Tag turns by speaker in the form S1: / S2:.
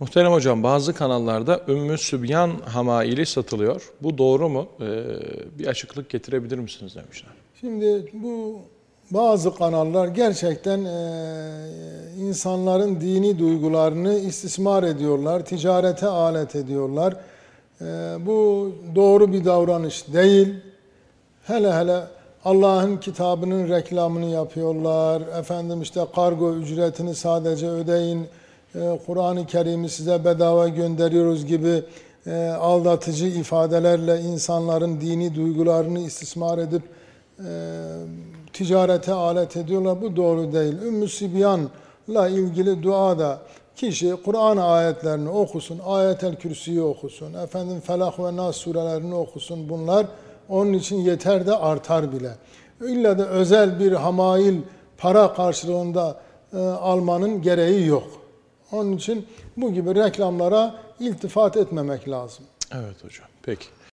S1: Muhterem hocam bazı kanallarda Ümmü Sübyan hamaili satılıyor. Bu doğru mu? Ee, bir açıklık getirebilir misiniz demişler.
S2: Şimdi bu bazı kanallar gerçekten e, insanların dini duygularını istismar ediyorlar, ticarete alet ediyorlar. E, bu doğru bir davranış değil. Hele hele Allah'ın kitabının reklamını yapıyorlar. Efendim işte kargo ücretini sadece ödeyin. E, Kur'an-ı Kerim'i size bedava gönderiyoruz gibi e, aldatıcı ifadelerle insanların dini duygularını istismar edip e, ticarete alet ediyorlar. Bu doğru değil. Ümmü Sibyan'la ilgili duada kişi Kur'an ayetlerini okusun, ayetel kürsüyü okusun, efendim Felak ve Nas surelerini okusun bunlar onun için yeter de artar bile. İlla da özel bir hamail para karşılığında e, almanın gereği yok. Onun için bu gibi reklamlara iltifat etmemek lazım.
S1: Evet hocam. Peki.